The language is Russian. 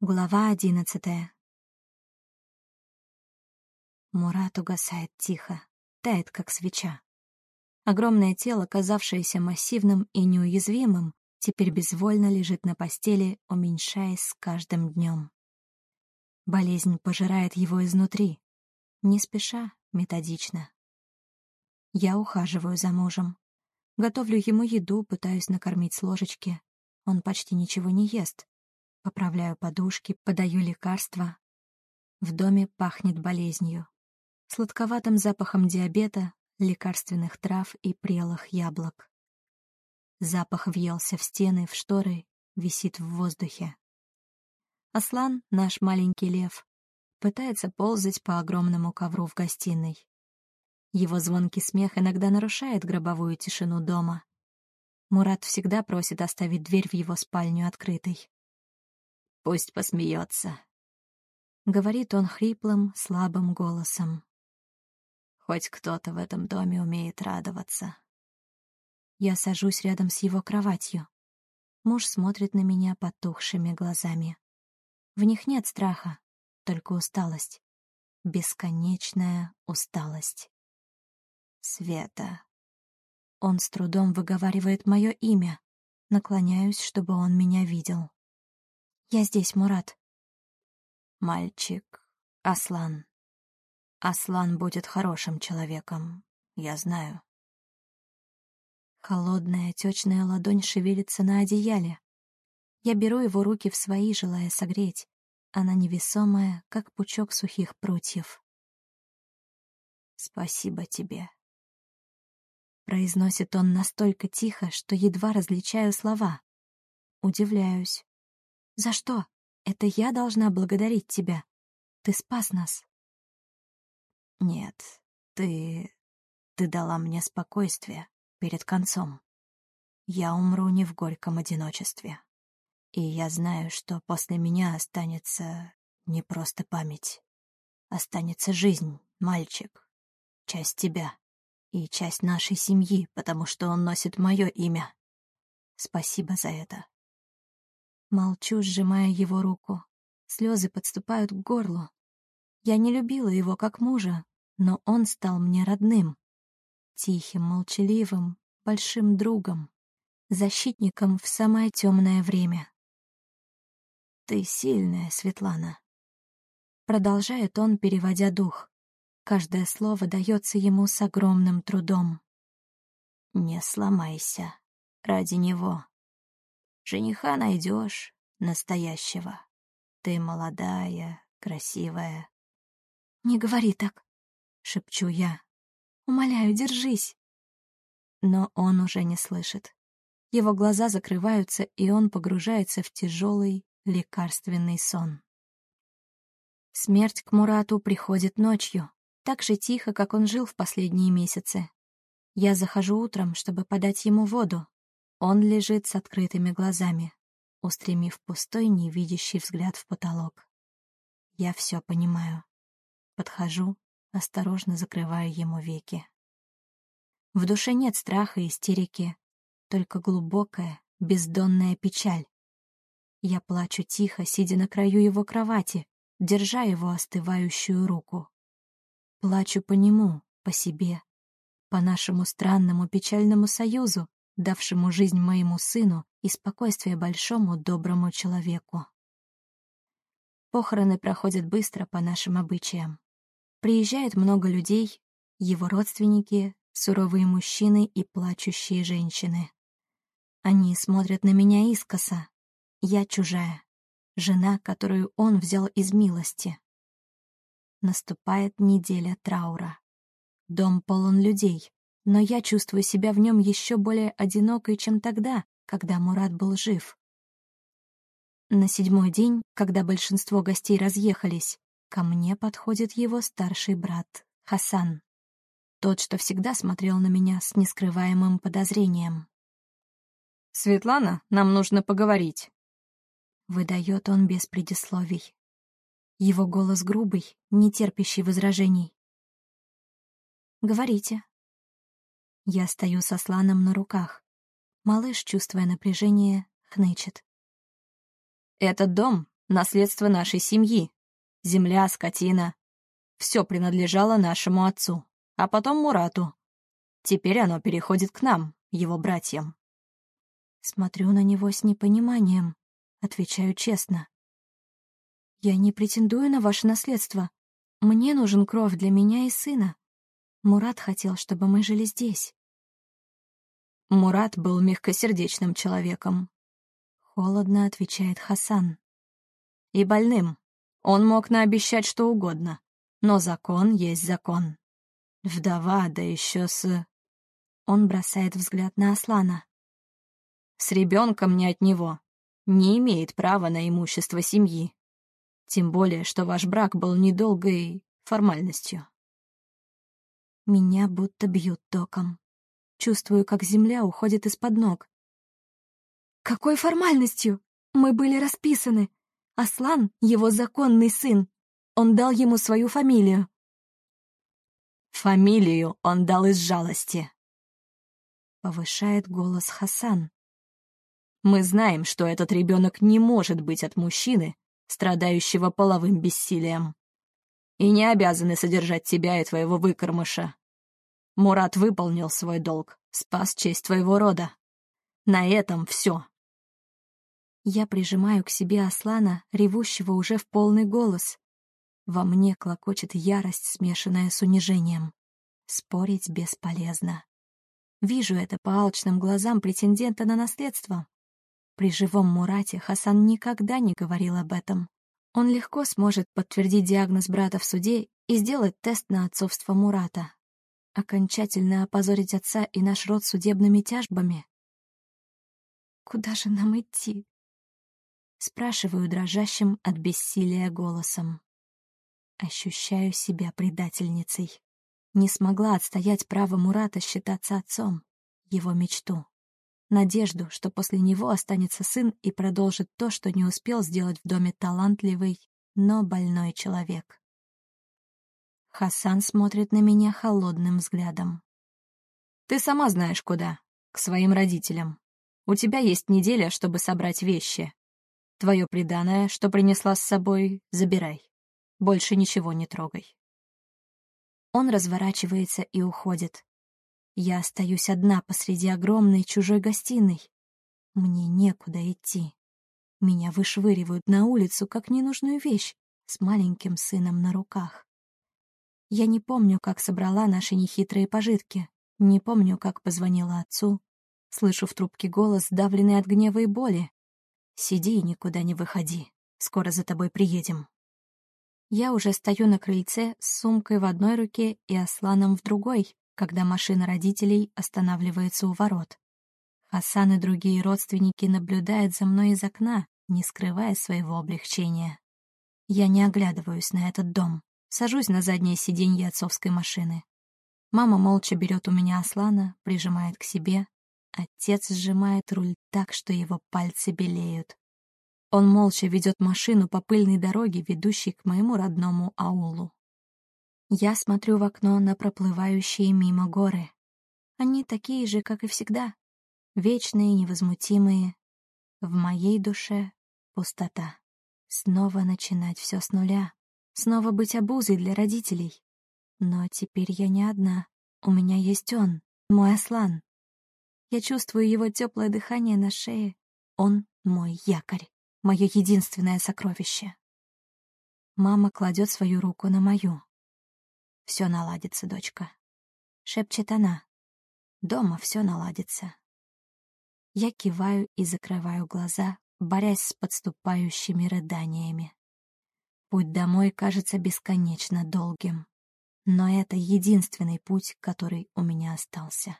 Глава одиннадцатая. Мурат угасает тихо, тает, как свеча. Огромное тело, казавшееся массивным и неуязвимым, теперь безвольно лежит на постели, уменьшаясь с каждым днем. Болезнь пожирает его изнутри, не спеша, методично. Я ухаживаю за мужем. Готовлю ему еду, пытаюсь накормить с ложечки. Он почти ничего не ест. Поправляю подушки, подаю лекарства. В доме пахнет болезнью. Сладковатым запахом диабета, лекарственных трав и прелых яблок. Запах въелся в стены, в шторы, висит в воздухе. Аслан, наш маленький лев, пытается ползать по огромному ковру в гостиной. Его звонкий смех иногда нарушает гробовую тишину дома. Мурат всегда просит оставить дверь в его спальню открытой. «Пусть посмеется», — говорит он хриплым, слабым голосом. «Хоть кто-то в этом доме умеет радоваться». Я сажусь рядом с его кроватью. Муж смотрит на меня потухшими глазами. В них нет страха, только усталость. Бесконечная усталость. Света. Он с трудом выговаривает мое имя. Наклоняюсь, чтобы он меня видел. «Я здесь, Мурат». «Мальчик, Аслан. Аслан будет хорошим человеком, я знаю». Холодная, отечная ладонь шевелится на одеяле. Я беру его руки в свои, желая согреть. Она невесомая, как пучок сухих прутьев. «Спасибо тебе», — произносит он настолько тихо, что едва различаю слова. Удивляюсь. «За что? Это я должна благодарить тебя. Ты спас нас». «Нет, ты... ты дала мне спокойствие перед концом. Я умру не в горьком одиночестве. И я знаю, что после меня останется не просто память. Останется жизнь, мальчик. Часть тебя. И часть нашей семьи, потому что он носит мое имя. Спасибо за это. Молчу, сжимая его руку. Слезы подступают к горлу. Я не любила его как мужа, но он стал мне родным. Тихим, молчаливым, большим другом, защитником в самое темное время. «Ты сильная, Светлана», — продолжает он, переводя дух. Каждое слово дается ему с огромным трудом. «Не сломайся. Ради него. Жениха найдешь, настоящего. Ты молодая, красивая». «Не говори так», — шепчу я. «Умоляю, держись». Но он уже не слышит. Его глаза закрываются, и он погружается в тяжелый, лекарственный сон. Смерть к Мурату приходит ночью, так же тихо, как он жил в последние месяцы. Я захожу утром, чтобы подать ему воду. Он лежит с открытыми глазами, устремив пустой, невидящий взгляд в потолок. Я все понимаю. Подхожу, осторожно закрываю ему веки. В душе нет страха и истерики, только глубокая, бездонная печаль. Я плачу тихо, сидя на краю его кровати, держа его остывающую руку. Плачу по нему, по себе, по нашему странному печальному союзу, давшему жизнь моему сыну и спокойствие большому доброму человеку. Похороны проходят быстро по нашим обычаям. Приезжает много людей, его родственники, суровые мужчины и плачущие женщины. Они смотрят на меня искоса, я чужая, жена, которую он взял из милости. Наступает неделя траура. Дом полон людей, но я чувствую себя в нем еще более одинокой, чем тогда, когда Мурат был жив. На седьмой день, когда большинство гостей разъехались, ко мне подходит его старший брат, Хасан. Тот, что всегда смотрел на меня с нескрываемым подозрением. «Светлана, нам нужно поговорить». Выдает он без предисловий. Его голос грубый, не терпящий возражений. «Говорите». Я стою со сланом на руках. Малыш, чувствуя напряжение, хнычет. «Этот дом наследство нашей семьи. Земля, скотина. Все принадлежало нашему отцу, а потом Мурату. Теперь оно переходит к нам, его братьям. Смотрю на него с непониманием, отвечаю честно. Я не претендую на ваше наследство. Мне нужен кровь для меня и сына. Мурат хотел, чтобы мы жили здесь. Мурат был мягкосердечным человеком. Холодно отвечает Хасан. И больным. Он мог наобещать что угодно. Но закон есть закон. Вдова, да еще с... Он бросает взгляд на Аслана. С ребенком не от него. Не имеет права на имущество семьи. Тем более, что ваш брак был недолгой формальностью. Меня будто бьют током. Чувствую, как земля уходит из-под ног. «Какой формальностью? Мы были расписаны. Аслан — его законный сын. Он дал ему свою фамилию». «Фамилию он дал из жалости», — повышает голос Хасан. «Мы знаем, что этот ребенок не может быть от мужчины, страдающего половым бессилием. И не обязаны содержать тебя и твоего выкормыша. Мурат выполнил свой долг, спас честь твоего рода. На этом все. Я прижимаю к себе Аслана, ревущего уже в полный голос. Во мне клокочет ярость, смешанная с унижением. Спорить бесполезно. Вижу это по алчным глазам претендента на наследство. При живом Мурате Хасан никогда не говорил об этом. Он легко сможет подтвердить диагноз брата в суде и сделать тест на отцовство Мурата. Окончательно опозорить отца и наш род судебными тяжбами. «Куда же нам идти?» Спрашиваю дрожащим от бессилия голосом. Ощущаю себя предательницей. Не смогла отстоять право Мурата считаться отцом, его мечту надежду, что после него останется сын и продолжит то, что не успел сделать в доме талантливый, но больной человек. Хасан смотрит на меня холодным взглядом. «Ты сама знаешь куда. К своим родителям. У тебя есть неделя, чтобы собрать вещи. Твое преданное, что принесла с собой, забирай. Больше ничего не трогай». Он разворачивается и уходит, я остаюсь одна посреди огромной чужой гостиной. Мне некуда идти. Меня вышвыривают на улицу, как ненужную вещь, с маленьким сыном на руках. Я не помню, как собрала наши нехитрые пожитки, не помню, как позвонила отцу. Слышу в трубке голос, давленный от гнева и боли. «Сиди и никуда не выходи. Скоро за тобой приедем». Я уже стою на крыльце с сумкой в одной руке и Асланом в другой, когда машина родителей останавливается у ворот. Хасан и другие родственники наблюдают за мной из окна, не скрывая своего облегчения. Я не оглядываюсь на этот дом, сажусь на заднее сиденье отцовской машины. Мама молча берет у меня Аслана, прижимает к себе. Отец сжимает руль так, что его пальцы белеют. Он молча ведет машину по пыльной дороге, ведущей к моему родному аулу. Я смотрю в окно на проплывающие мимо горы. Они такие же, как и всегда. Вечные, невозмутимые. В моей душе пустота. Снова начинать все с нуля. Снова быть обузой для родителей. Но теперь я не одна. У меня есть он, мой Аслан. Я чувствую его теплое дыхание на шее. Он мой якорь, мое единственное сокровище. Мама кладет свою руку на мою. Все наладится, дочка. Шепчет она. Дома все наладится. Я киваю и закрываю глаза, борясь с подступающими рыданиями. Путь домой кажется бесконечно долгим. Но это единственный путь, который у меня остался.